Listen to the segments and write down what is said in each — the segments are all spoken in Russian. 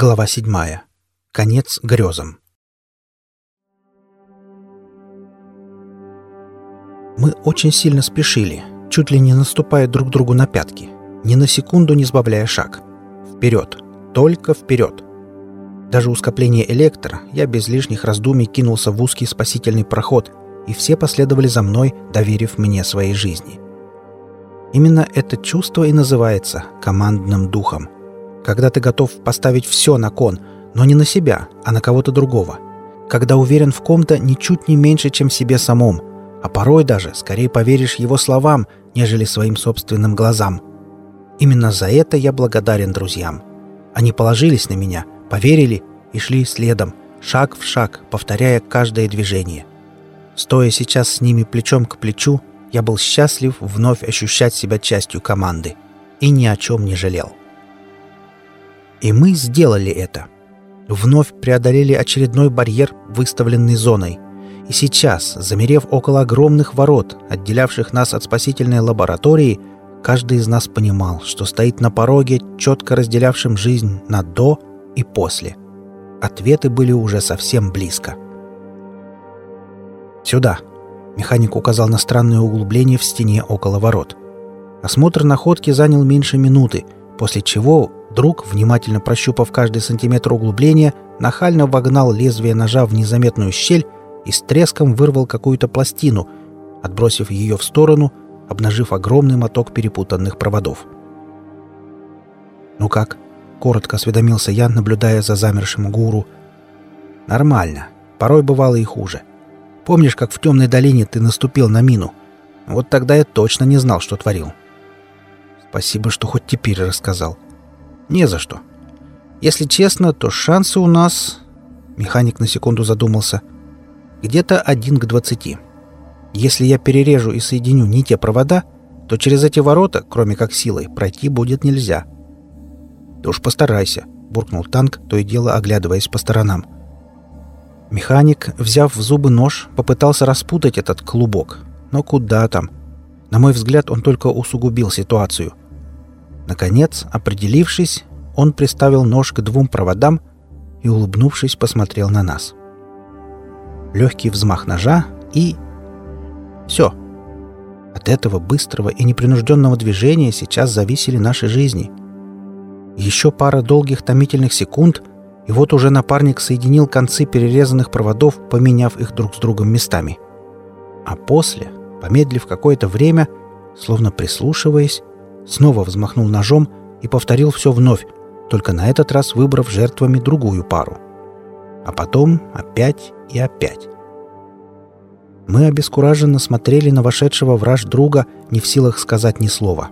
Глава седьмая. Конец грезам. Мы очень сильно спешили, чуть ли не наступая друг другу на пятки, ни на секунду не сбавляя шаг. Вперед, только вперед. Даже у скопления электро я без лишних раздумий кинулся в узкий спасительный проход, и все последовали за мной, доверив мне своей жизни. Именно это чувство и называется командным духом – когда ты готов поставить все на кон, но не на себя, а на кого-то другого. Когда уверен в ком-то ничуть не меньше, чем себе самом, а порой даже скорее поверишь его словам, нежели своим собственным глазам. Именно за это я благодарен друзьям. Они положились на меня, поверили и шли следом, шаг в шаг, повторяя каждое движение. Стоя сейчас с ними плечом к плечу, я был счастлив вновь ощущать себя частью команды и ни о чем не жалел. И мы сделали это. Вновь преодолели очередной барьер, выставленный зоной. И сейчас, замерев около огромных ворот, отделявших нас от спасительной лаборатории, каждый из нас понимал, что стоит на пороге, четко разделявшим жизнь на «до» и «после». Ответы были уже совсем близко. «Сюда!» — механик указал на странное углубление в стене около ворот. Осмотр находки занял меньше минуты — после чего друг, внимательно прощупав каждый сантиметр углубления, нахально вогнал лезвие ножа в незаметную щель и с треском вырвал какую-то пластину, отбросив ее в сторону, обнажив огромный моток перепутанных проводов. «Ну как?» — коротко осведомился я, наблюдая за замершим гуру. «Нормально. Порой бывало и хуже. Помнишь, как в темной долине ты наступил на мину? Вот тогда я точно не знал, что творил. Спасибо, что хоть теперь рассказал. Не за что. Если честно, то шансы у нас... Механик на секунду задумался. Где-то один к двадцати. Если я перережу и соединю не те провода, то через эти ворота, кроме как силой, пройти будет нельзя. Ты уж постарайся, буркнул танк, то и дело оглядываясь по сторонам. Механик, взяв в зубы нож, попытался распутать этот клубок. Но куда там? На мой взгляд, он только усугубил ситуацию. Наконец, определившись, он приставил нож к двум проводам и, улыбнувшись, посмотрел на нас. Легкий взмах ножа и... Все. От этого быстрого и непринужденного движения сейчас зависели наши жизни. Еще пара долгих томительных секунд, и вот уже напарник соединил концы перерезанных проводов, поменяв их друг с другом местами. А после, помедлив какое-то время, словно прислушиваясь, снова взмахнул ножом и повторил все вновь, только на этот раз выбрав жертвами другую пару. А потом опять и опять. Мы обескураженно смотрели на вошедшего враж друга, не в силах сказать ни слова.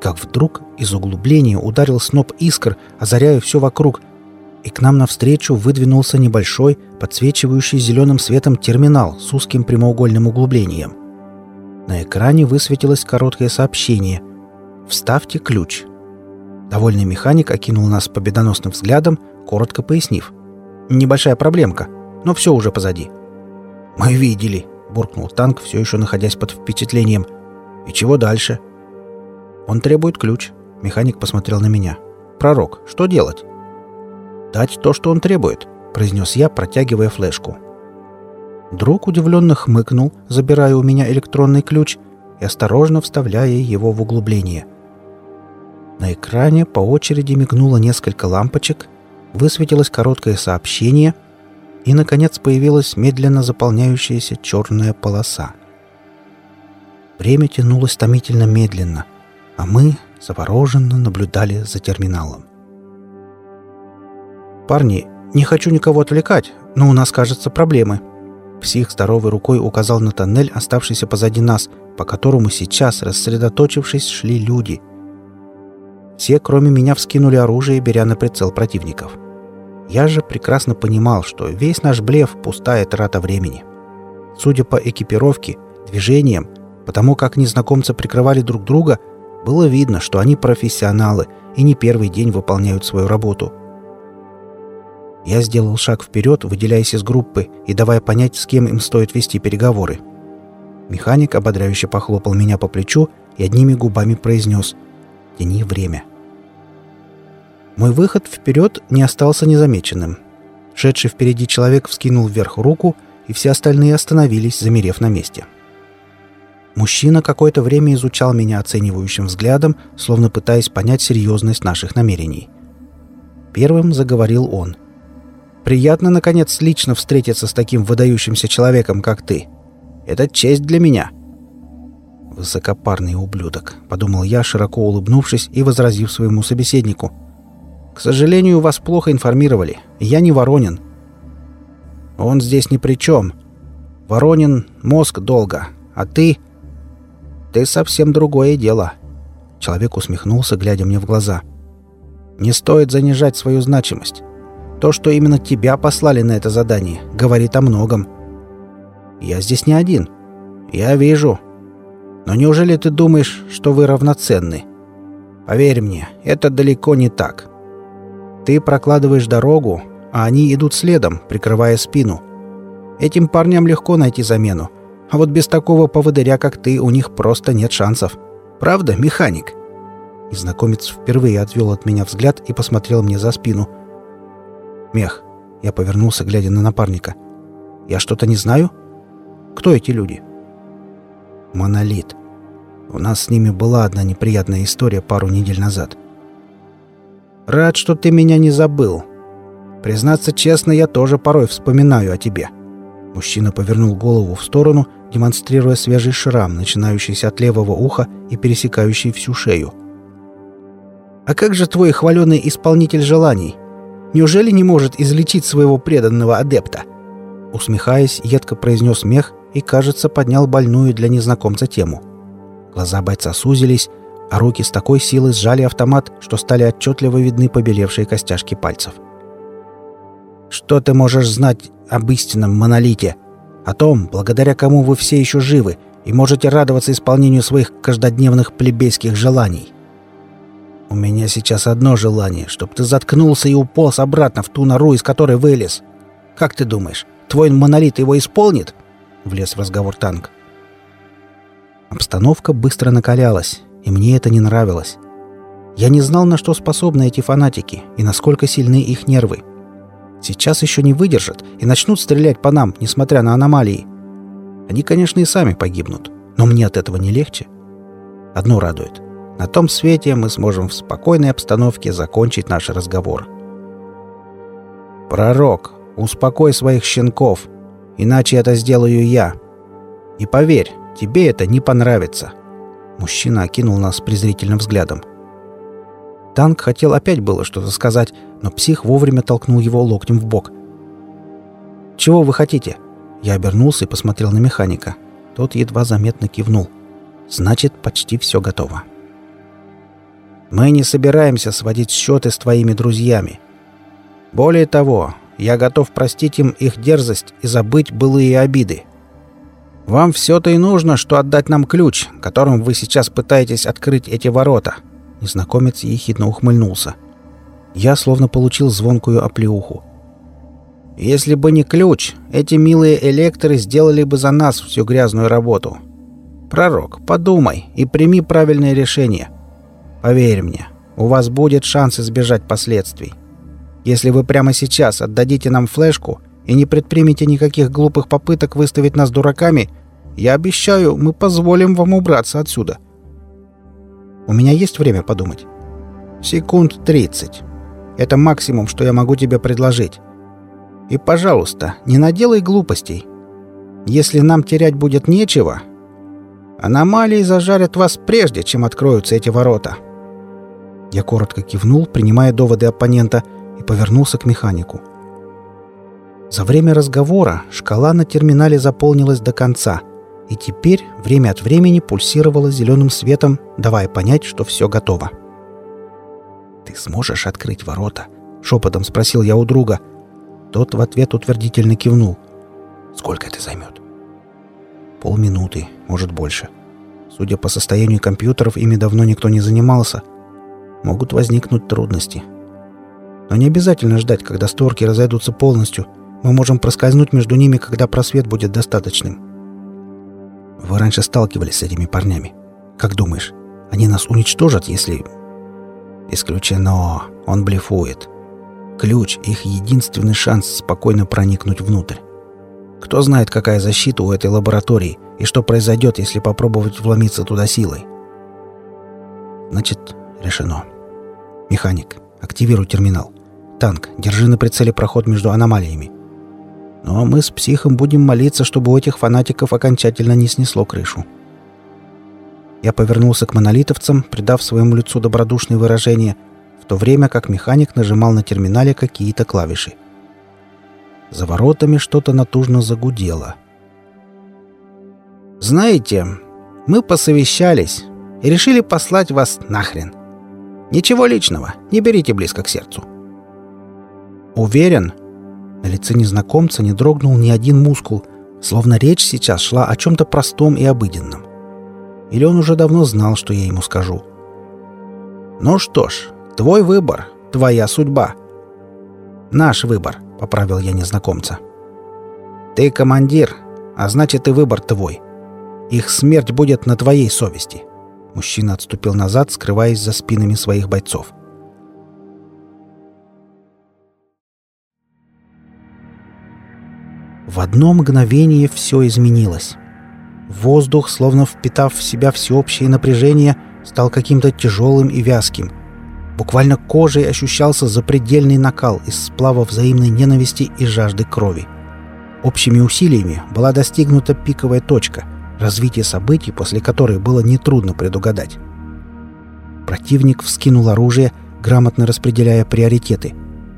Как вдруг из углубления ударил сноп искр, озаряя все вокруг, и к нам навстречу выдвинулся небольшой, подсвечивающий зеленым светом терминал с узким прямоугольным углублением. На экране высветилось короткое сообщение — «Вставьте ключ». Довольный механик окинул нас победоносным взглядом, коротко пояснив. «Небольшая проблемка, но все уже позади». «Мы видели», — буркнул танк, все еще находясь под впечатлением. «И чего дальше?» «Он требует ключ», — механик посмотрел на меня. «Пророк, что делать?» «Дать то, что он требует», — произнес я, протягивая флешку. Друг удивленно хмыкнул, забирая у меня электронный ключ и осторожно вставляя его в углубление — на экране по очереди мигнуло несколько лампочек, высветилось короткое сообщение, и, наконец, появилась медленно заполняющаяся черная полоса. Время тянулось томительно медленно, а мы завороженно наблюдали за терминалом. «Парни, не хочу никого отвлекать, но у нас, кажется, проблемы». Псих здоровой рукой указал на тоннель, оставшийся позади нас, по которому сейчас, рассредоточившись, шли люди — все, кроме меня, вскинули оружие, беря на прицел противников. Я же прекрасно понимал, что весь наш блеф — пустая трата времени. Судя по экипировке, движениям, потому как незнакомцы прикрывали друг друга, было видно, что они профессионалы и не первый день выполняют свою работу. Я сделал шаг вперед, выделяясь из группы и давая понять, с кем им стоит вести переговоры. Механик ободряюще похлопал меня по плечу и одними губами произнес «Тяни время». Мой выход вперед не остался незамеченным. Шедший впереди человек вскинул вверх руку, и все остальные остановились, замерев на месте. Мужчина какое-то время изучал меня оценивающим взглядом, словно пытаясь понять серьезность наших намерений. Первым заговорил он. «Приятно, наконец, лично встретиться с таким выдающимся человеком, как ты. Это честь для меня». «Высокопарный ублюдок», — подумал я, широко улыбнувшись и возразив своему собеседнику. «К сожалению, вас плохо информировали. Я не Воронин». «Он здесь ни при чем. Воронин — мозг долго, а ты...» «Ты совсем другое дело». Человек усмехнулся, глядя мне в глаза. «Не стоит занижать свою значимость. То, что именно тебя послали на это задание, говорит о многом. Я здесь не один. Я вижу, но неужели ты думаешь, что вы равноценны? Поверь мне, это далеко не так. Ты прокладываешь дорогу, а они идут следом, прикрывая спину. Этим парням легко найти замену, а вот без такого поводыря, как ты, у них просто нет шансов. Правда, механик?» Незнакомец впервые отвел от меня взгляд и посмотрел мне за спину. «Мех». Я повернулся, глядя на напарника. «Я что-то не знаю? Кто эти люди?» Монолит. У нас с ними была одна неприятная история пару недель назад. Рад, что ты меня не забыл. Признаться честно, я тоже порой вспоминаю о тебе. Мужчина повернул голову в сторону, демонстрируя свежий шрам, начинающийся от левого уха и пересекающий всю шею. «А как же твой хваленый исполнитель желаний? Неужели не может излечить своего преданного адепта?» Усмехаясь, едко произнес мех и, кажется, поднял больную для незнакомца тему. Глаза бойца сузились, а руки с такой силой сжали автомат, что стали отчетливо видны побелевшие костяшки пальцев. «Что ты можешь знать об истинном монолите? О том, благодаря кому вы все еще живы и можете радоваться исполнению своих каждодневных плебейских желаний?» «У меня сейчас одно желание, чтобы ты заткнулся и уполз обратно в ту нору, из которой вылез. Как ты думаешь, твой монолит его исполнит?» — влез в разговор танк. Обстановка быстро накалялась, и мне это не нравилось. Я не знал, на что способны эти фанатики и насколько сильны их нервы. Сейчас еще не выдержат и начнут стрелять по нам, несмотря на аномалии. Они, конечно, и сами погибнут, но мне от этого не легче. Одно радует. На том свете мы сможем в спокойной обстановке закончить наш разговор. «Пророк, успокой своих щенков!» Иначе это сделаю я. И поверь, тебе это не понравится». Мужчина окинул нас презрительным взглядом. Танк хотел опять было что-то сказать, но псих вовремя толкнул его локтем в бок. «Чего вы хотите?» Я обернулся и посмотрел на механика. Тот едва заметно кивнул. «Значит, почти все готово». «Мы не собираемся сводить счеты с твоими друзьями. Более того, я готов простить им их дерзость и забыть былые обиды. Вам все-то и нужно, что отдать нам ключ, которым вы сейчас пытаетесь открыть эти ворота». Незнакомец ехидно ухмыльнулся. Я словно получил звонкую оплеуху. «Если бы не ключ, эти милые электоры сделали бы за нас всю грязную работу. Пророк, подумай и прими правильное решение. Поверь мне, у вас будет шанс избежать последствий. Если вы прямо сейчас отдадите нам флешку и не предпримете никаких глупых попыток выставить нас дураками, я обещаю, мы позволим вам убраться отсюда. У меня есть время подумать. Секунд 30. Это максимум, что я могу тебе предложить. И, пожалуйста, не наделай глупостей. Если нам терять будет нечего, аномалии зажарят вас прежде, чем откроются эти ворота. Я коротко кивнул, принимая доводы оппонента — и повернулся к механику. За время разговора шкала на терминале заполнилась до конца, и теперь время от времени пульсировала зеленым светом, давая понять, что все готово. «Ты сможешь открыть ворота?» — шепотом спросил я у друга. Тот в ответ утвердительно кивнул. «Сколько это займет?» «Полминуты, может больше. Судя по состоянию компьютеров, ими давно никто не занимался. Могут возникнуть трудности. Но не обязательно ждать, когда створки разойдутся полностью. Мы можем проскользнуть между ними, когда просвет будет достаточным. Вы раньше сталкивались с этими парнями. Как думаешь, они нас уничтожат, если... Исключено. Он блефует. Ключ — их единственный шанс спокойно проникнуть внутрь. Кто знает, какая защита у этой лаборатории и что произойдет, если попробовать вломиться туда силой. Значит, решено. Механик, активируй терминал. Танк, держи на прицеле проход между аномалиями. Но мы с психом будем молиться, чтобы у этих фанатиков окончательно не снесло крышу. Я повернулся к монолитовцам, придав своему лицу добродушное выражение, в то время как механик нажимал на терминале какие-то клавиши. За воротами что-то натужно загудело. «Знаете, мы посовещались и решили послать вас нахрен. Ничего личного, не берите близко к сердцу». «Уверен?» На лице незнакомца не дрогнул ни один мускул, словно речь сейчас шла о чем-то простом и обыденном. Или он уже давно знал, что я ему скажу. «Ну что ж, твой выбор, твоя судьба». «Наш выбор», — поправил я незнакомца. «Ты командир, а значит и выбор твой. Их смерть будет на твоей совести». Мужчина отступил назад, скрываясь за спинами своих бойцов. В одно мгновение все изменилось. Воздух, словно впитав в себя всеобщее напряжение, стал каким-то тяжелым и вязким. Буквально кожей ощущался запредельный накал из сплава взаимной ненависти и жажды крови. Общими усилиями была достигнута пиковая точка, развитие событий, после которой было нетрудно предугадать. Противник вскинул оружие, грамотно распределяя приоритеты.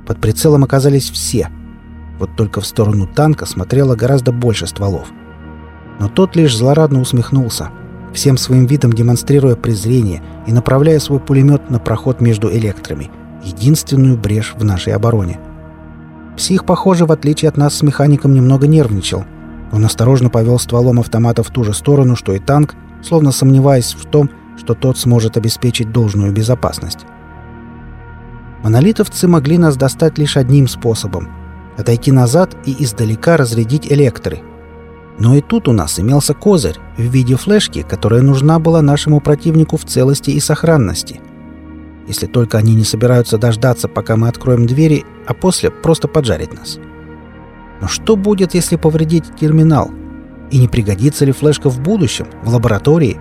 Под прицелом оказались все. Вот только в сторону танка смотрело гораздо больше стволов — но тот лишь злорадно усмехнулся, всем своим видом демонстрируя презрение и направляя свой пулемет на проход между электрами, единственную брешь в нашей обороне. Псих, похоже, в отличие от нас с механиком, немного нервничал. Он осторожно повел стволом автомата в ту же сторону, что и танк, словно сомневаясь в том, что тот сможет обеспечить должную безопасность. Монолитовцы могли нас достать лишь одним способом — отойти назад и издалека разрядить электры — но и тут у нас имелся козырь в виде флешки, которая нужна была нашему противнику в целости и сохранности. Если только они не собираются дождаться, пока мы откроем двери, а после просто поджарить нас. Но что будет, если повредить терминал? И не пригодится ли флешка в будущем, в лаборатории?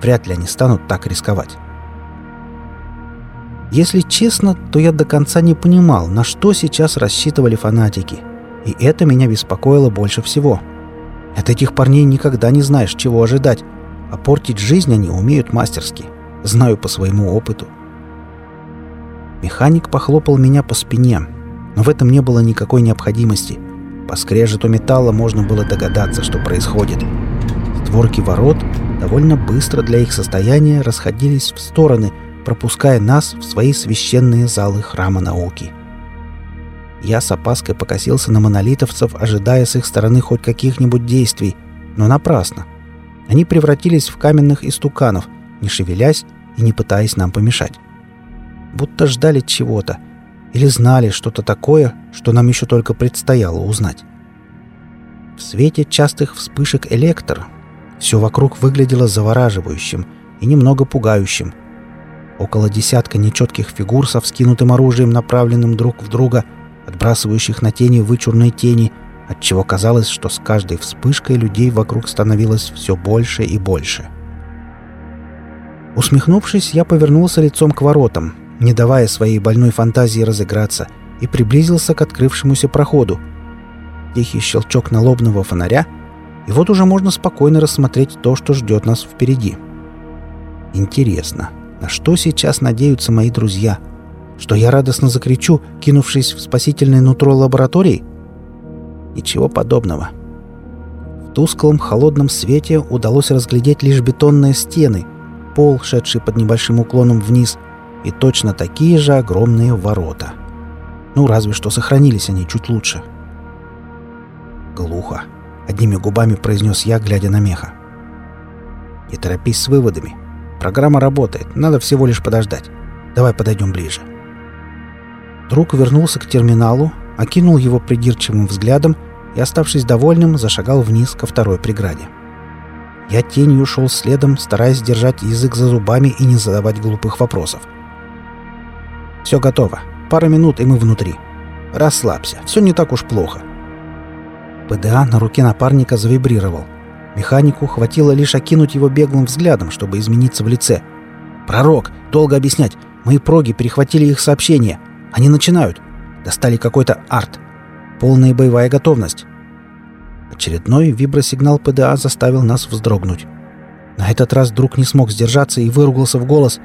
Вряд ли они станут так рисковать. Если честно, то я до конца не понимал, на что сейчас рассчитывали фанатики. И это меня беспокоило больше всего. — от этих парней никогда не знаешь, чего ожидать, а портить жизнь они умеют мастерски. Знаю по своему опыту. Механик похлопал меня по спине, но в этом не было никакой необходимости. По скрежету металла можно было догадаться, что происходит. Створки ворот довольно быстро для их состояния расходились в стороны, пропуская нас в свои священные залы храма науки. Я с опаской покосился на монолитовцев, ожидая с их стороны хоть каких-нибудь действий, но напрасно. Они превратились в каменных истуканов, не шевелясь и не пытаясь нам помешать. Будто ждали чего-то или знали что-то такое, что нам еще только предстояло узнать. В свете частых вспышек электр все вокруг выглядело завораживающим и немного пугающим. Около десятка нечетких фигур со вскинутым оружием, направленным друг в друга – отбрасывающих на тени вычурной тени, отчего казалось, что с каждой вспышкой людей вокруг становилось все больше и больше. Усмехнувшись, я повернулся лицом к воротам, не давая своей больной фантазии разыграться, и приблизился к открывшемуся проходу. Тихий щелчок налобного фонаря, и вот уже можно спокойно рассмотреть то, что ждет нас впереди. Интересно, на что сейчас надеются мои друзья — что я радостно закричу, кинувшись в спасительное нутро лаборатории? Ничего подобного. В тусклом холодном свете удалось разглядеть лишь бетонные стены, пол, шедший под небольшим уклоном вниз, и точно такие же огромные ворота. Ну, разве что сохранились они чуть лучше. Глухо. Одними губами произнес я, глядя на меха. Не торопись с выводами. Программа работает, надо всего лишь подождать. Давай подойдем ближе. Друг вернулся к терминалу, окинул его придирчивым взглядом и, оставшись довольным, зашагал вниз ко второй преграде. Я тенью шел следом, стараясь держать язык за зубами и не задавать глупых вопросов. Все готово. Пара минут, и мы внутри. Расслабься, все не так уж плохо. ПДА на руке напарника завибрировал. Механику хватило лишь окинуть его беглым взглядом, чтобы измениться в лице. «Пророк! Долго объяснять! Мои проги перехватили их сообщение. Они начинают. Достали какой-то арт. Полная боевая готовность». Очередной вибросигнал ПДА заставил нас вздрогнуть. На этот раз друг не смог сдержаться и выругался в голос.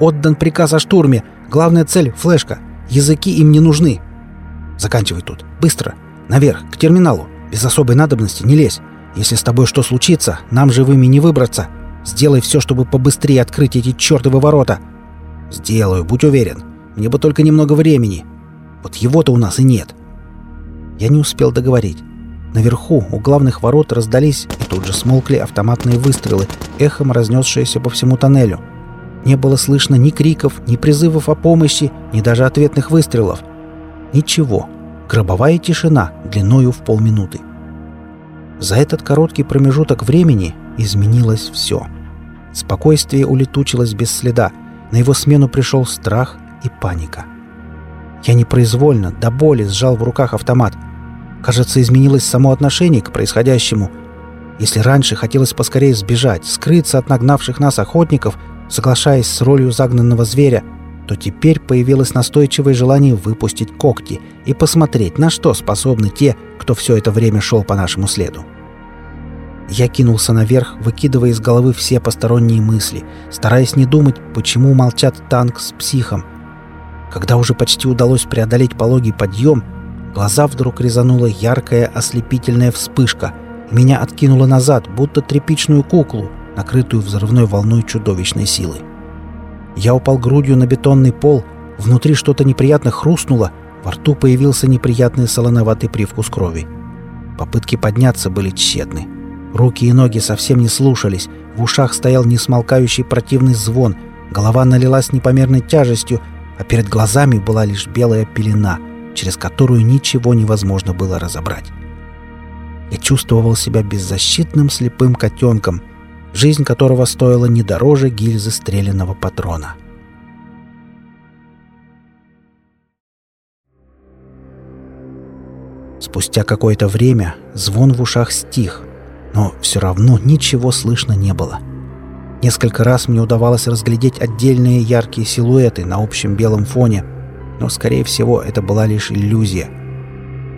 «Отдан приказ о штурме! Главная цель — флешка! Языки им не нужны!» «Заканчивай тут! Быстро! Наверх, к терминалу! Без особой надобности не лезь! Если с тобой что случится, нам живыми не выбраться. Сделай все, чтобы побыстрее открыть эти чертовы ворота. Сделаю, будь уверен. Мне бы только немного времени. Вот его-то у нас и нет. Я не успел договорить. Наверху, у главных ворот, раздались и тут же смолкли автоматные выстрелы, эхом разнесшиеся по всему тоннелю. Не было слышно ни криков, ни призывов о помощи, ни даже ответных выстрелов. Ничего. Гробовая тишина длиною в полминуты. За этот короткий промежуток времени изменилось все. Спокойствие улетучилось без следа. На его смену пришел страх и паника. Я непроизвольно, до боли сжал в руках автомат. Кажется, изменилось само отношение к происходящему. Если раньше хотелось поскорее сбежать, скрыться от нагнавших нас охотников, соглашаясь с ролью загнанного зверя, то теперь появилось настойчивое желание выпустить когти и посмотреть, на что способны те, кто все это время шел по нашему следу. Я кинулся наверх, выкидывая из головы все посторонние мысли, стараясь не думать, почему молчат танк с психом. Когда уже почти удалось преодолеть пологий подъем, глаза вдруг резанула яркая ослепительная вспышка, меня откинуло назад, будто тряпичную куклу, накрытую взрывной волной чудовищной силы. Я упал грудью на бетонный пол, внутри что-то неприятно хрустнуло, во рту появился неприятный солоноватый привкус крови. Попытки подняться были тщетны. Руки и ноги совсем не слушались, в ушах стоял несмолкающий противный звон, голова налилась непомерной тяжестью, а перед глазами была лишь белая пелена, через которую ничего невозможно было разобрать. Я чувствовал себя беззащитным слепым котенком — жизнь которого стоила не дороже гильзы стрелянного патрона. Спустя какое-то время звон в ушах стих, но все равно ничего слышно не было. Несколько раз мне удавалось разглядеть отдельные яркие силуэты на общем белом фоне, но, скорее всего, это была лишь иллюзия.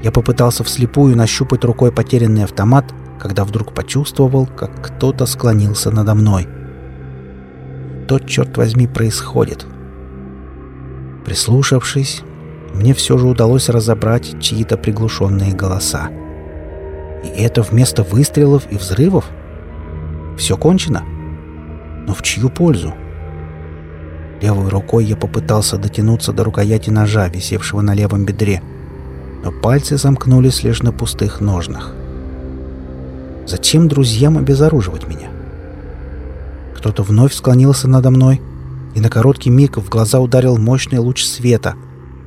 Я попытался вслепую нащупать рукой потерянный автомат, когда вдруг почувствовал, как кто-то склонился надо мной. То, черт возьми, происходит. Прислушавшись, мне все же удалось разобрать чьи-то приглушенные голоса. И это вместо выстрелов и взрывов? Все кончено? Но в чью пользу? Левой рукой я попытался дотянуться до рукояти ножа, висевшего на левом бедре, но пальцы замкнулись лишь на пустых ножнах. Зачем друзьям обезоруживать меня? Кто-то вновь склонился надо мной, и на короткий миг в глаза ударил мощный луч света.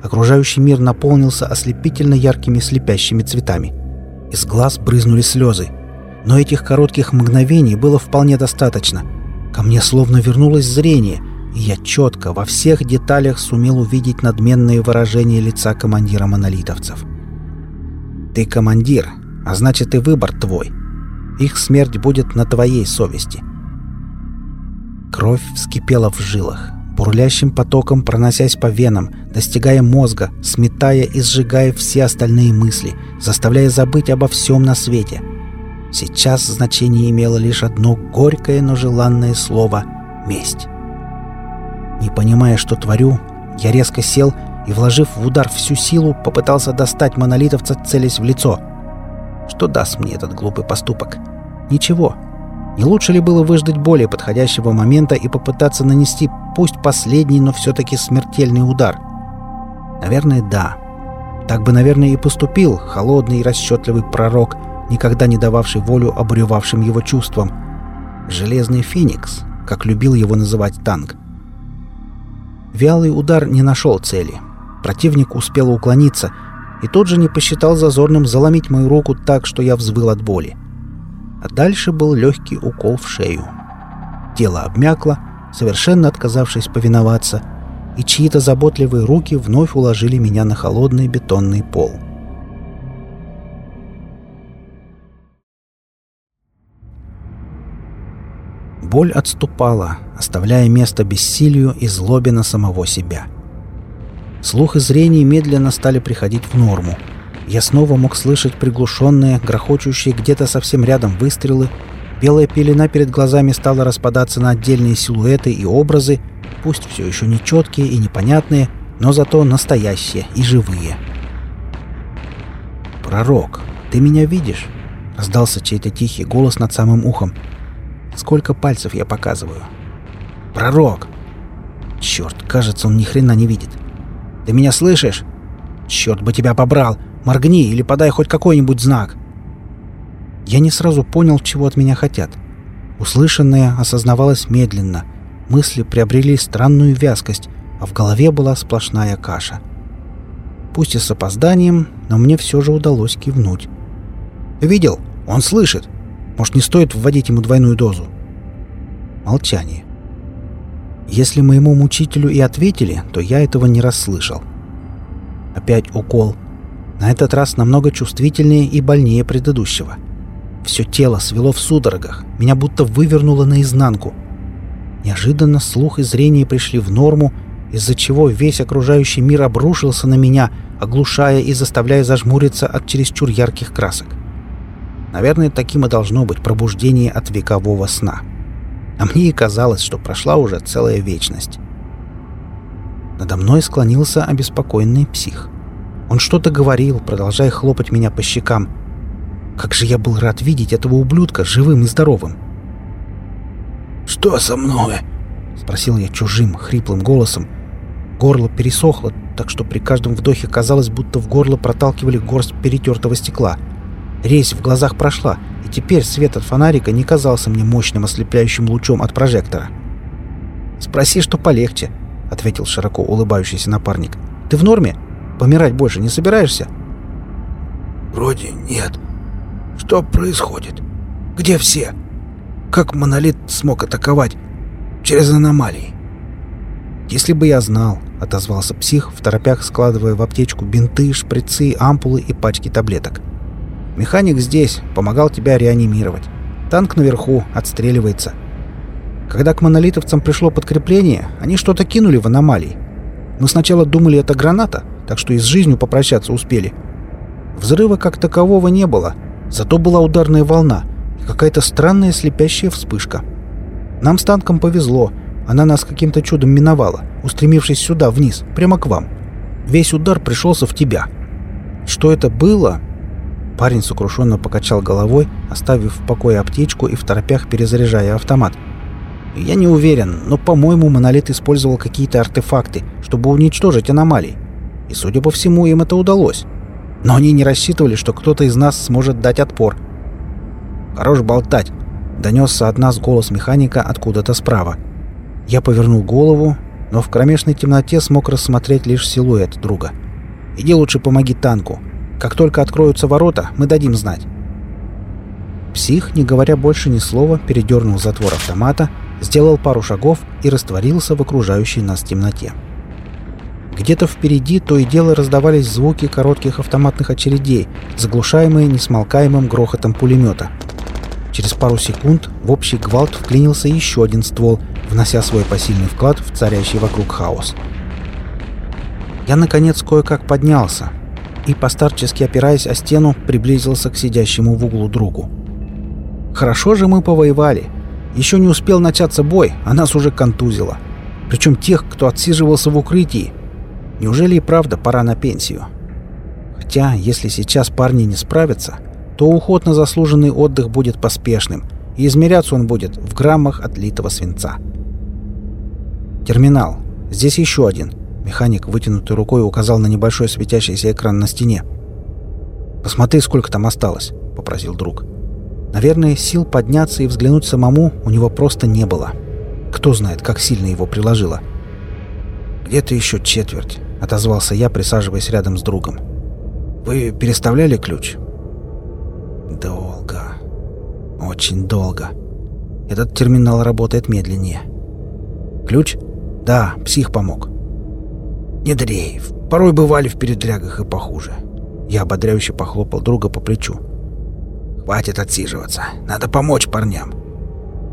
Окружающий мир наполнился ослепительно яркими слепящими цветами. Из глаз брызнули слезы. Но этих коротких мгновений было вполне достаточно. Ко мне словно вернулось зрение, и я четко во всех деталях сумел увидеть надменное выражение лица командира монолитовцев. «Ты командир, а значит и выбор твой», их смерть будет на твоей совести. Кровь вскипела в жилах, бурлящим потоком проносясь по венам, достигая мозга, сметая и сжигая все остальные мысли, заставляя забыть обо всем на свете. Сейчас значение имело лишь одно горькое, но желанное слово — месть. Не понимая, что творю, я резко сел и, вложив в удар всю силу, попытался достать монолитовца, целясь в лицо. Что даст мне этот глупый поступок? — Ничего. Не лучше ли было выждать более подходящего момента и попытаться нанести, пусть последний, но все-таки смертельный удар? Наверное, да. Так бы, наверное, и поступил холодный и расчетливый пророк, никогда не дававший волю обуревавшим его чувствам. «Железный феникс», как любил его называть танк. Вялый удар не нашел цели. Противник успел уклониться и тот же не посчитал зазорным заломить мою руку так, что я взвыл от боли а дальше был легкий укол в шею. Тело обмякло, совершенно отказавшись повиноваться, и чьи-то заботливые руки вновь уложили меня на холодный бетонный пол. Боль отступала, оставляя место бессилию и злобе на самого себя. Слух и зрение медленно стали приходить в норму. Я снова мог слышать приглушенные, грохочущие где-то совсем рядом выстрелы. Белая пелена перед глазами стала распадаться на отдельные силуэты и образы, пусть все еще нечеткие и непонятные, но зато настоящие и живые. «Пророк, ты меня видишь?» — раздался чей-то тихий голос над самым ухом. «Сколько пальцев я показываю?» «Пророк!» «Черт, кажется, он ни хрена не видит. Ты меня слышишь? Черт бы тебя побрал! Моргни или подай хоть какой-нибудь знак!» Я не сразу понял, чего от меня хотят. Услышанное осознавалось медленно, мысли приобрели странную вязкость, а в голове была сплошная каша. Пусть и с опозданием, но мне все же удалось кивнуть. «Видел? Он слышит! Может, не стоит вводить ему двойную дозу?» Молчание. Если моему мучителю и ответили, то я этого не расслышал. Опять укол. На этот раз намного чувствительнее и больнее предыдущего. Все тело свело в судорогах, меня будто вывернуло наизнанку. Неожиданно слух и зрение пришли в норму, из-за чего весь окружающий мир обрушился на меня, оглушая и заставляя зажмуриться от чересчур ярких красок. Наверное, таким и должно быть пробуждение от векового сна. А мне казалось, что прошла уже целая вечность. Надо мной склонился обеспокоенный псих. Он что-то говорил, продолжая хлопать меня по щекам. Как же я был рад видеть этого ублюдка живым и здоровым. «Что со мной?» — спросил я чужим, хриплым голосом. Горло пересохло, так что при каждом вдохе казалось, будто в горло проталкивали горсть перетертого стекла. Резь в глазах прошла, и теперь свет от фонарика не казался мне мощным ослепляющим лучом от прожектора. «Спроси, что полегче», — ответил широко улыбающийся напарник. «Ты в норме? Помирать больше не собираешься?» «Вроде нет. Что происходит? Где все?» Как монолит смог атаковать через аномалии? «Если бы я знал», — отозвался псих, в торопях складывая в аптечку бинты, шприцы, ампулы и пачки таблеток. «Механик здесь, помогал тебя реанимировать. Танк наверху, отстреливается. Когда к монолитовцам пришло подкрепление, они что-то кинули в аномалии. Мы сначала думали, это граната, так что и с жизнью попрощаться успели. Взрыва как такового не было, зато была ударная волна, какая-то странная слепящая вспышка. Нам с танком повезло. Она нас каким-то чудом миновала, устремившись сюда, вниз, прямо к вам. Весь удар пришелся в тебя. Что это было? Парень сокрушенно покачал головой, оставив в покое аптечку и в торопях перезаряжая автомат. Я не уверен, но, по-моему, Монолит использовал какие-то артефакты, чтобы уничтожить аномалии. И, судя по всему, им это удалось. Но они не рассчитывали, что кто-то из нас сможет дать отпор – «Хорош болтать!» — донесся от нас голос механика откуда-то справа. Я повернул голову, но в кромешной темноте смог рассмотреть лишь силуэт друга. «Иди лучше помоги танку. Как только откроются ворота, мы дадим знать». Псих, не говоря больше ни слова, передернул затвор автомата, сделал пару шагов и растворился в окружающей нас темноте. Где-то впереди то и дело раздавались звуки коротких автоматных очередей, заглушаемые несмолкаемым грохотом пулемета — Через пару секунд в общий гвалт вклинился еще один ствол, внося свой посильный вклад в царящий вокруг хаос. Я, наконец, кое-как поднялся и, постарчески опираясь о стену, приблизился к сидящему в углу другу. Хорошо же мы повоевали. Еще не успел начаться бой, а нас уже контузило. Причем тех, кто отсиживался в укрытии. Неужели и правда пора на пенсию? Хотя, если сейчас парни не справятся, то уход на заслуженный отдых будет поспешным, и измеряться он будет в граммах отлитого свинца. Терминал. Здесь еще один. Механик, вытянутой рукой, указал на небольшой светящийся экран на стене. «Посмотри, сколько там осталось», — попросил друг. Наверное, сил подняться и взглянуть самому у него просто не было. Кто знает, как сильно его приложило. «Где-то еще четверть», — отозвался я, присаживаясь рядом с другом. «Вы переставляли ключ?» Долго. Очень долго. Этот терминал работает медленнее. Ключ? Да, псих помог. Не дрейф. Порой бывали в передрягах и похуже. Я ободряюще похлопал друга по плечу. Хватит отсиживаться. Надо помочь парням.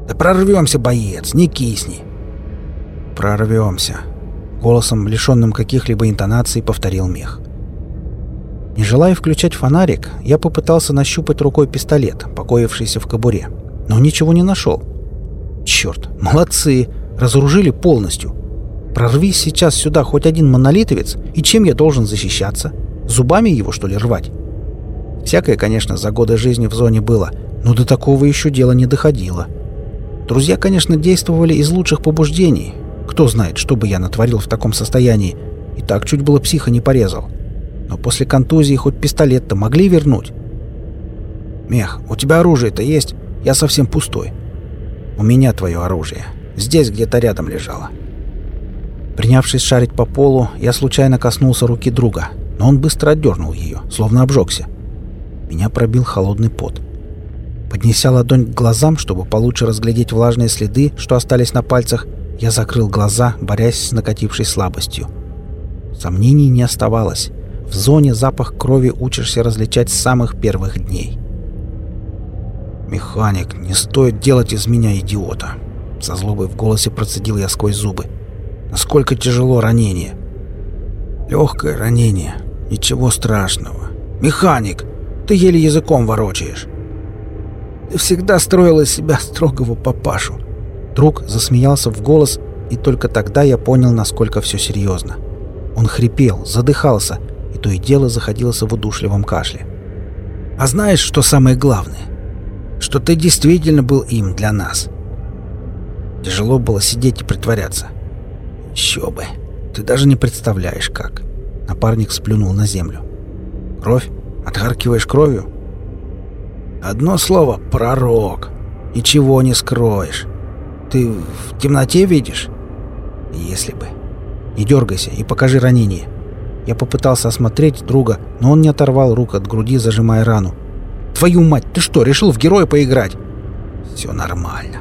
Да прорвемся, боец, не кисни. Прорвемся. Голосом, лишенным каких-либо интонаций, повторил мех. Не желая включать фонарик, я попытался нащупать рукой пистолет, покоившийся в кобуре, но ничего не нашел. Черт, молодцы, разоружили полностью. Прорвись сейчас сюда хоть один монолитовец, и чем я должен защищаться? Зубами его, что ли, рвать? Всякое, конечно, за годы жизни в зоне было, но до такого еще дело не доходило. Друзья, конечно, действовали из лучших побуждений. Кто знает, что бы я натворил в таком состоянии. И так чуть было психа не порезал. Но после контузии хоть пистолет-то могли вернуть. «Мех, у тебя оружие-то есть? Я совсем пустой». «У меня твое оружие. Здесь где-то рядом лежало». Принявшись шарить по полу, я случайно коснулся руки друга, но он быстро отдернул ее, словно обжегся. Меня пробил холодный пот. Поднеся ладонь к глазам, чтобы получше разглядеть влажные следы, что остались на пальцах, я закрыл глаза, борясь с накатившей слабостью. Сомнений не оставалось. В зоне запах крови учишься различать с самых первых дней. «Механик, не стоит делать из меня идиота!» Со злобой в голосе процедил я сквозь зубы. «Насколько тяжело ранение?» «Легкое ранение. Ничего страшного. Механик, ты еле языком ворочаешь. Ты всегда строил из себя строгого папашу. Друг засмеялся в голос, и только тогда я понял, насколько все серьезно. Он хрипел, задыхался, и то и дело заходился в удушливом кашле. А знаешь, что самое главное? Что ты действительно был им для нас. Тяжело было сидеть и притворяться. Еще бы. Ты даже не представляешь, как. Напарник сплюнул на землю. Кровь? Отхаркиваешь кровью? Одно слово — пророк. Ничего не скроешь. Ты в темноте видишь? Если бы. Не дергайся и покажи ранение. Я попытался осмотреть друга, но он не оторвал рук от груди, зажимая рану. «Твою мать, ты что, решил в героя поиграть?» «Все нормально».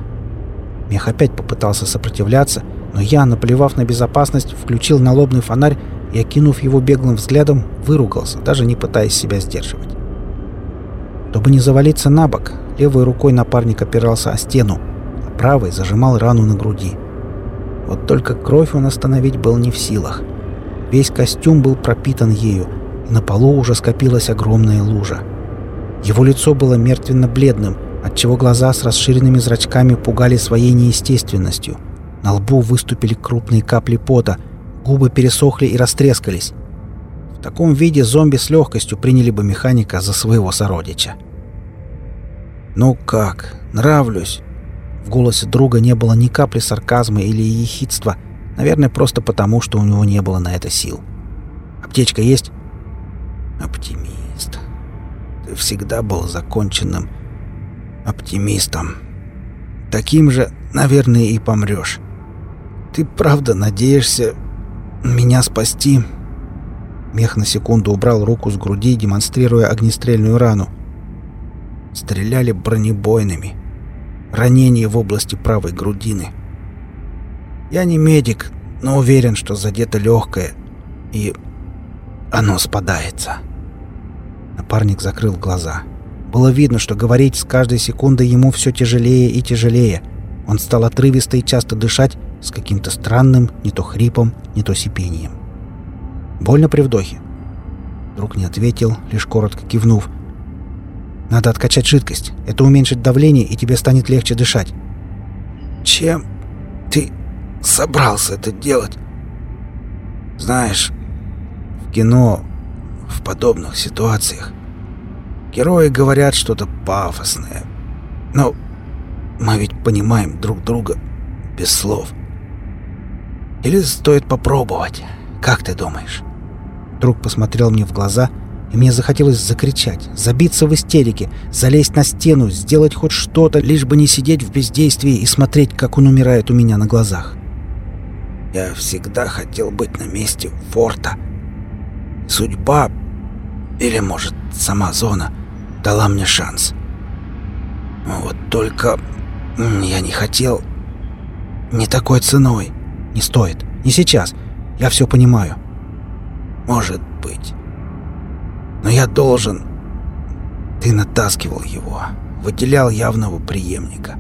Мех опять попытался сопротивляться, но я, наплевав на безопасность, включил налобный фонарь и, окинув его беглым взглядом, выругался, даже не пытаясь себя сдерживать. Чтобы не завалиться на бок, левой рукой напарник опирался о стену, а правой зажимал рану на груди. Вот только кровь он остановить был не в силах. Весь костюм был пропитан ею, и на полу уже скопилась огромная лужа. Его лицо было мертвенно-бледным, отчего глаза с расширенными зрачками пугали своей неестественностью. На лбу выступили крупные капли пота, Губы пересохли и растрескались. В таком виде зомби с легкостью приняли бы механика за своего сородича. «Ну как? Нравлюсь?» В голосе друга не было ни капли сарказма или ехидства, наверное, просто потому, что у него не было на это сил. «Аптечка есть?» «Оптимист. Ты всегда был законченным оптимистом. Таким же, наверное, и помрешь. Ты правда надеешься меня спасти. Мех на секунду убрал руку с груди, демонстрируя огнестрельную рану. Стреляли бронебойными. Ранение в области правой грудины. Я не медик, но уверен, что задето легкое, и оно спадается. Напарник закрыл глаза. Было видно, что говорить с каждой секундой ему все тяжелее и тяжелее. Он стал отрывисто и часто дышать, с каким-то странным не то хрипом, не то сипением. «Больно при вдохе?» Друг не ответил, лишь коротко кивнув. «Надо откачать жидкость. Это уменьшит давление, и тебе станет легче дышать». «Чем ты собрался это делать?» «Знаешь, в кино, в подобных ситуациях, герои говорят что-то пафосное. Но мы ведь понимаем друг друга без слов. Или стоит попробовать? Как ты думаешь?» Друг посмотрел мне в глаза, и мне захотелось закричать, забиться в истерике, залезть на стену, сделать хоть что-то, лишь бы не сидеть в бездействии и смотреть, как он умирает у меня на глазах. Я всегда хотел быть на месте форта. Судьба, или, может, сама зона, дала мне шанс. Вот только я не хотел... Не такой ценой. Не стоит. Не сейчас. Я все понимаю. Может быть. Но я должен... Ты натаскивал его, выделял явного преемника.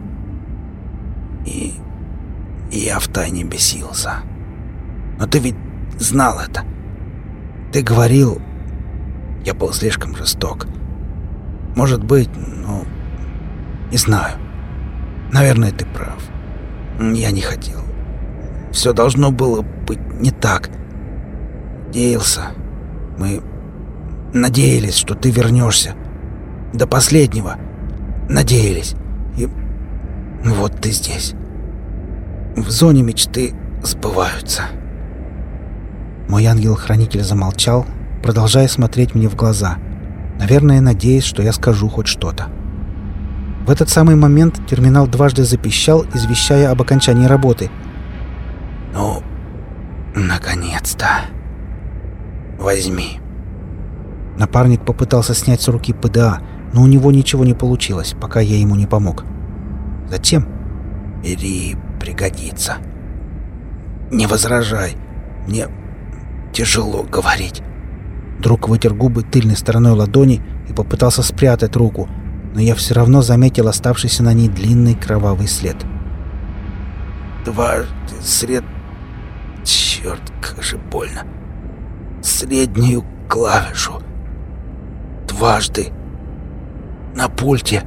И... и я втайне бесился. Но ты ведь знал это. Ты говорил... Я был слишком жесток. Может быть, ну... Не знаю. Наверное, ты прав. Я не хотел. Все должно было быть не так. Надеялся. Мы надеялись, что ты вернешься. До последнего. Надеялись. И вот ты здесь. В зоне мечты сбываются. Мой ангел-хранитель замолчал, продолжая смотреть мне в глаза, наверное, надеясь, что я скажу хоть что-то. В этот самый момент терминал дважды запищал, извещая об окончании работы. «Ну, наконец-то. Возьми». Напарник попытался снять с руки ПДА, но у него ничего не получилось, пока я ему не помог. «Зачем?» «Бери, пригодится». «Не возражай. Мне тяжело говорить». Друг вытер губы тыльной стороной ладони и попытался спрятать руку, но я все равно заметил оставшийся на ней длинный кровавый след. «Дважды сред... Черт, как же больно. Среднюю клавишу. Дважды. На пульте».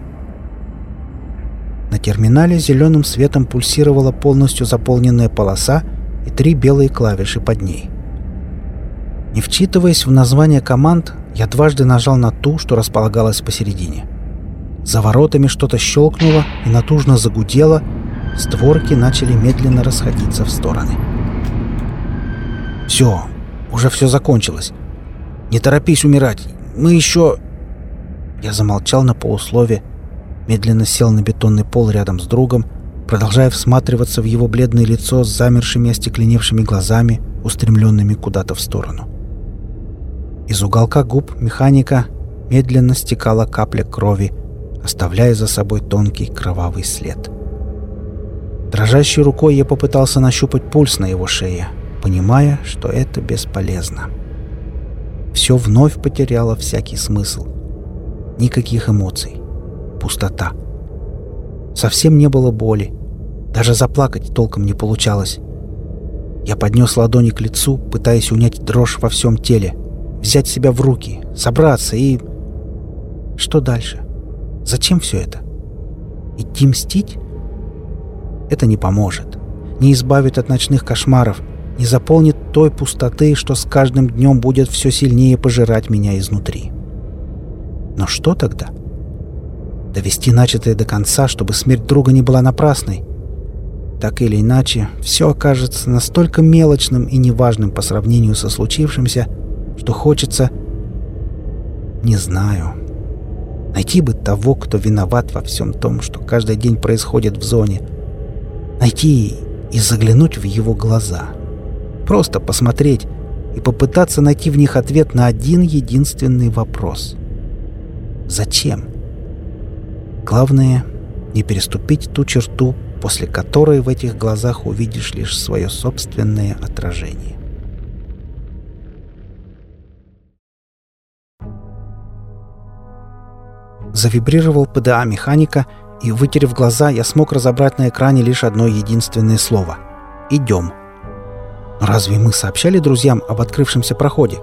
На терминале зеленым светом пульсировала полностью заполненная полоса и три белые клавиши под ней. Не вчитываясь в название команд, я дважды нажал на ту, что располагалась посередине. За воротами что-то щелкнуло и натужно загудело, створки начали медленно расходиться в стороны. «Все, уже все закончилось. Не торопись умирать, мы еще...» Я замолчал на полуслове, медленно сел на бетонный пол рядом с другом, продолжая всматриваться в его бледное лицо с замершими остекленевшими глазами, устремленными куда-то в сторону. Из уголка губ механика медленно стекала капля крови, оставляя за собой тонкий кровавый след. Дрожащей рукой я попытался нащупать пульс на его шее, понимая, что это бесполезно. Все вновь потеряло всякий смысл. Никаких эмоций. Пустота. Совсем не было боли. Даже заплакать толком не получалось. Я поднес ладони к лицу, пытаясь унять дрожь во всем теле, взять себя в руки, собраться и... Что дальше? Зачем все это? Идти мстить? Это не поможет. Не избавит от ночных кошмаров, не заполнит той пустоты, что с каждым днем будет все сильнее пожирать меня изнутри. Но что тогда? Довести начатое до конца, чтобы смерть друга не была напрасной? Так или иначе, все окажется настолько мелочным и неважным по сравнению со случившимся, что хочется... Не знаю. Найти бы того, кто виноват во всем том, что каждый день происходит в зоне. Найти и заглянуть в его глаза. Просто посмотреть и попытаться найти в них ответ на один единственный вопрос. Зачем? Главное — не переступить ту черту, после которой в этих глазах увидишь лишь свое собственное отражение. Завибрировал ПДА механика, и, вытерев глаза, я смог разобрать на экране лишь одно единственное слово — «Идем». Разве мы сообщали друзьям об открывшемся проходе?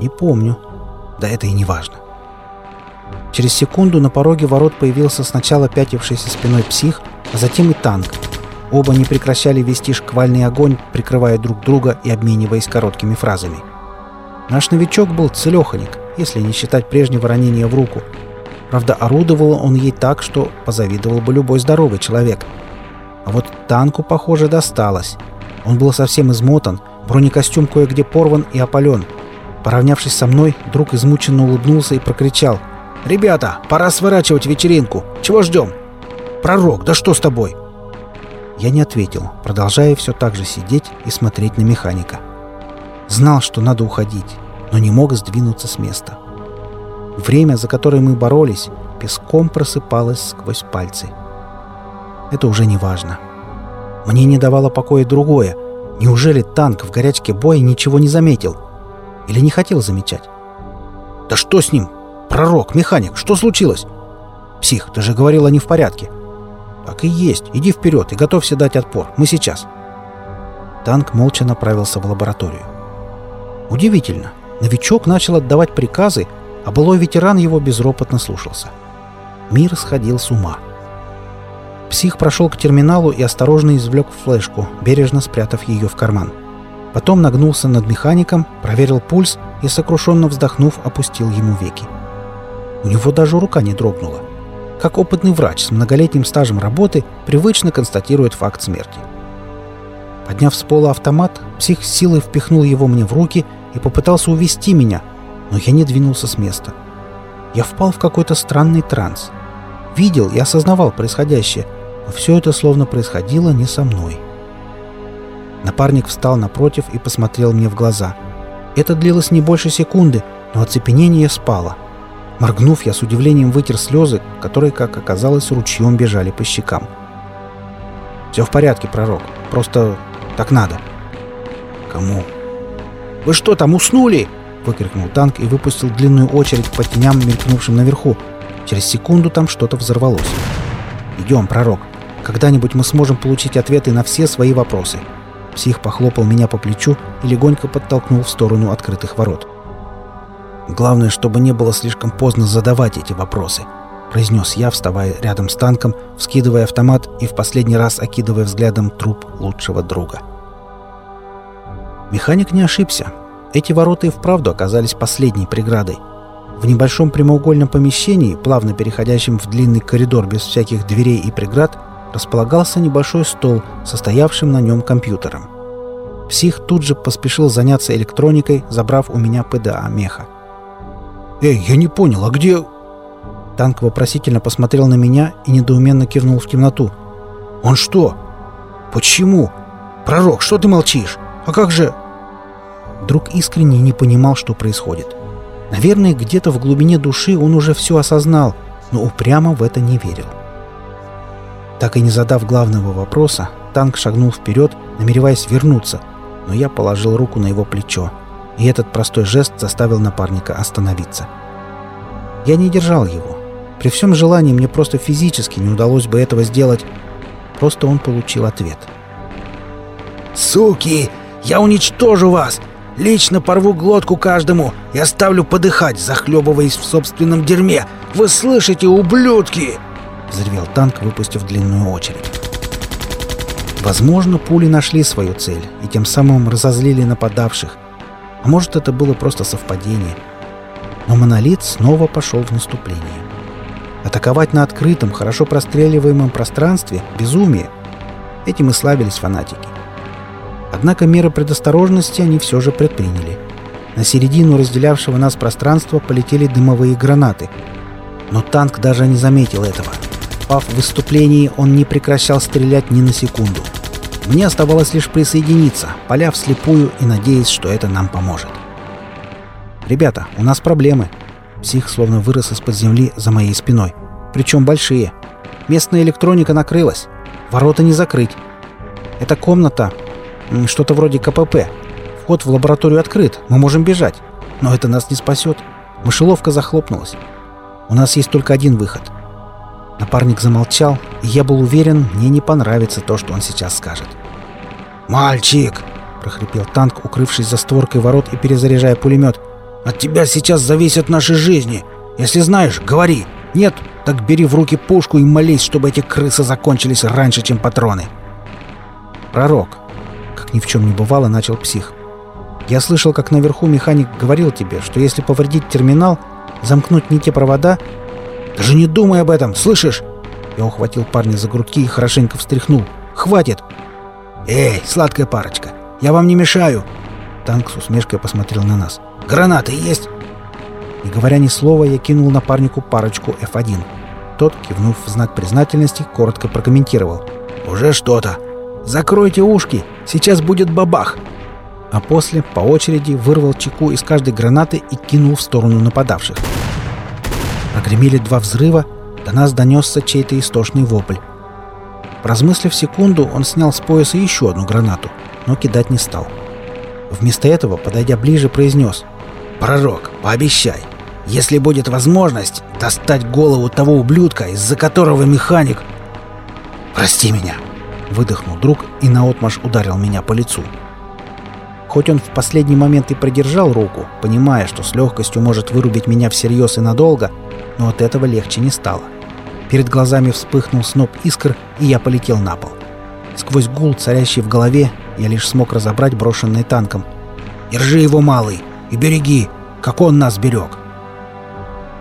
Не помню. Да это и не важно. Через секунду на пороге ворот появился сначала пятившийся спиной псих, а затем и танк. Оба не прекращали вести шквальный огонь, прикрывая друг друга и обмениваясь короткими фразами. Наш новичок был целеханик, если не считать прежнего ранения в руку — Правда, орудовал он ей так, что позавидовал бы любой здоровый человек. А вот танку, похоже, досталось. Он был совсем измотан, бронекостюм кое-где порван и опален. Поравнявшись со мной, друг измученно улыбнулся и прокричал. «Ребята, пора сворачивать вечеринку. Чего ждем?» «Пророк, да что с тобой?» Я не ответил, продолжая все так же сидеть и смотреть на механика. Знал, что надо уходить, но не мог сдвинуться с места. Время, за которое мы боролись, песком просыпалось сквозь пальцы. Это уже не важно. Мне не давало покоя другое. Неужели танк в горячке боя ничего не заметил? Или не хотел замечать? «Да что с ним? Пророк, механик, что случилось?» «Псих, ты же говорил, они в порядке». «Так и есть. Иди вперед и готовься дать отпор. Мы сейчас». Танк молча направился в лабораторию. Удивительно. Новичок начал отдавать приказы, а былой ветеран его безропотно слушался. Мир сходил с ума. Псих прошел к терминалу и осторожно извлек флешку, бережно спрятав ее в карман. Потом нагнулся над механиком, проверил пульс и, сокрушенно вздохнув, опустил ему веки. У него даже рука не дрогнула. Как опытный врач с многолетним стажем работы привычно констатирует факт смерти. Подняв с пола автомат, псих с силой впихнул его мне в руки и попытался увести меня, но я не двинулся с места. Я впал в какой-то странный транс. Видел и осознавал происходящее, но все это словно происходило не со мной. Напарник встал напротив и посмотрел мне в глаза. Это длилось не больше секунды, но оцепенение спало. Моргнув, я с удивлением вытер слезы, которые, как оказалось, ручьем бежали по щекам. «Все в порядке, пророк. Просто так надо». «Кому?» «Вы что там, уснули?» — выкрикнул танк и выпустил длинную очередь по теням, мелькнувшим наверху. Через секунду там что-то взорвалось. «Идем, пророк. Когда-нибудь мы сможем получить ответы на все свои вопросы». Псих похлопал меня по плечу и легонько подтолкнул в сторону открытых ворот. «Главное, чтобы не было слишком поздно задавать эти вопросы», — произнес я, вставая рядом с танком, вскидывая автомат и в последний раз окидывая взглядом труп лучшего друга. Механик не ошибся. Эти ворота и вправду оказались последней преградой. В небольшом прямоугольном помещении, плавно переходящем в длинный коридор без всяких дверей и преград, располагался небольшой стол, состоявшим на нем компьютером. Псих тут же поспешил заняться электроникой, забрав у меня ПДА меха. «Эй, я не понял, а где...» Танк вопросительно посмотрел на меня и недоуменно кивнул в темноту. «Он что? Почему? Пророк, что ты молчишь? А как же...» Друг искренне не понимал, что происходит. Наверное, где-то в глубине души он уже все осознал, но упрямо в это не верил. Так и не задав главного вопроса, танк шагнул вперед, намереваясь вернуться, но я положил руку на его плечо, и этот простой жест заставил напарника остановиться. Я не держал его. При всем желании мне просто физически не удалось бы этого сделать. Просто он получил ответ. «Суки! Я уничтожу вас! Лично порву глотку каждому и оставлю подыхать, захлебываясь в собственном дерьме! Вы слышите, ублюдки!» — взревел танк, выпустив длинную очередь. Возможно, пули нашли свою цель и тем самым разозлили нападавших. А может, это было просто совпадение. Но монолит снова пошел в наступление. Атаковать на открытом, хорошо простреливаемом пространстве — безумие. Этим и славились фанатики. Однако меры предосторожности они все же предприняли. На середину разделявшего нас пространства полетели дымовые гранаты. Но танк даже не заметил этого — Пав в выступлении, он не прекращал стрелять ни на секунду. Мне оставалось лишь присоединиться, поля вслепую и надеясь, что это нам поможет. «Ребята, у нас проблемы». Псих словно вырос из-под земли за моей спиной. Причем большие. Местная электроника накрылась. Ворота не закрыть. Эта комната... Что-то вроде КПП. Вход в лабораторию открыт. Мы можем бежать. Но это нас не спасет. Мышеловка захлопнулась. У нас есть только один выход. Напарник замолчал, и я был уверен, мне не понравится то, что он сейчас скажет. «Мальчик!» — прохрипел танк, укрывшись за створкой ворот и перезаряжая пулемет. «От тебя сейчас зависят наши жизни. Если знаешь, говори. Нет, так бери в руки пушку и молись, чтобы эти крысы закончились раньше, чем патроны». «Пророк!» — как ни в чем не бывало, начал псих. «Я слышал, как наверху механик говорил тебе, что если повредить терминал, замкнуть не те провода, даже не думай об этом, слышишь?» Я ухватил парня за грудки и хорошенько встряхнул. «Хватит!» «Эй, сладкая парочка, я вам не мешаю!» Танк с усмешкой посмотрел на нас. «Гранаты есть?» Не говоря ни слова, я кинул напарнику парочку F1. Тот, кивнув в знак признательности, коротко прокомментировал. «Уже что-то! Закройте ушки! Сейчас будет бабах!» А после, по очереди, вырвал чеку из каждой гранаты и кинул в сторону нападавших. Прогремели два взрыва, до нас донесся чей-то истошный вопль. Размыслив секунду, он снял с пояса еще одну гранату, но кидать не стал. Вместо этого, подойдя ближе, произнес Пророк, пообещай, если будет возможность, достать голову того ублюдка, из-за которого механик... Прости меня!» Выдохнул друг и наотмашь ударил меня по лицу. Хоть он в последний момент и продержал руку, понимая, что с легкостью может вырубить меня всерьез и надолго, но от этого легче не стало. Перед глазами вспыхнул сноп искр, и я полетел на пол. Сквозь гул, царящий в голове, я лишь смог разобрать брошенный танком. «Держи его, малый, и береги, как он нас берег!»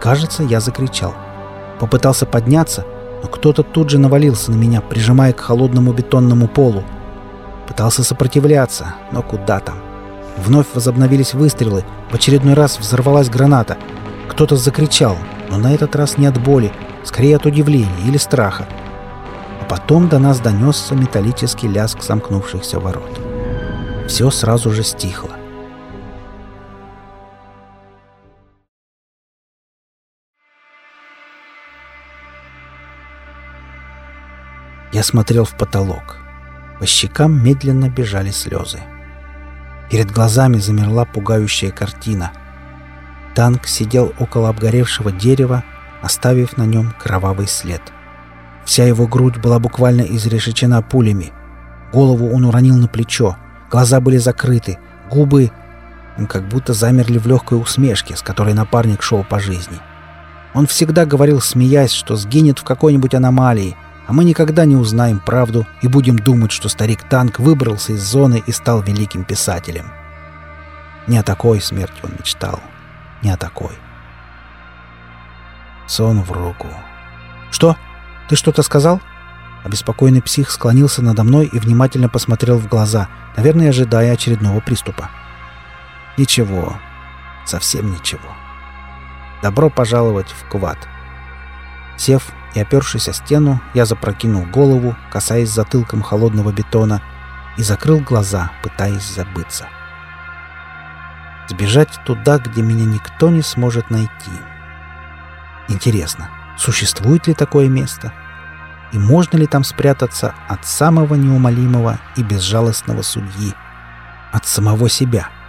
Кажется, я закричал. Попытался подняться, но кто-то тут же навалился на меня, прижимая к холодному бетонному полу. Пытался сопротивляться, но куда там. Вновь возобновились выстрелы, в очередной раз взорвалась граната. Кто-то закричал, но на этот раз не от боли, скорее от удивления или страха. А потом до нас донесся металлический лязг сомкнувшихся ворот. Все сразу же стихло. Я смотрел в потолок. По щекам медленно бежали слезы. Перед глазами замерла пугающая картина. Танк сидел около обгоревшего дерева, оставив на нем кровавый след. Вся его грудь была буквально изрешечена пулями. Голову он уронил на плечо, глаза были закрыты, губы как будто замерли в легкой усмешке, с которой напарник шел по жизни. Он всегда говорил, смеясь, что сгинет в какой-нибудь аномалии, а мы никогда не узнаем правду и будем думать, что старик-танк выбрался из зоны и стал великим писателем. Не о такой смерти он мечтал. Не о такой. Сон в руку. «Что? Ты что-то сказал?» Обеспокоенный псих склонился надо мной и внимательно посмотрел в глаза, наверное, ожидая очередного приступа. «Ничего. Совсем ничего. Добро пожаловать в Квад». Сев и опершись о стену, я запрокинул голову, касаясь затылком холодного бетона, и закрыл глаза, пытаясь забыться. Сбежать туда, где меня никто не сможет найти. Интересно, существует ли такое место? И можно ли там спрятаться от самого неумолимого и безжалостного судьи? От самого себя? —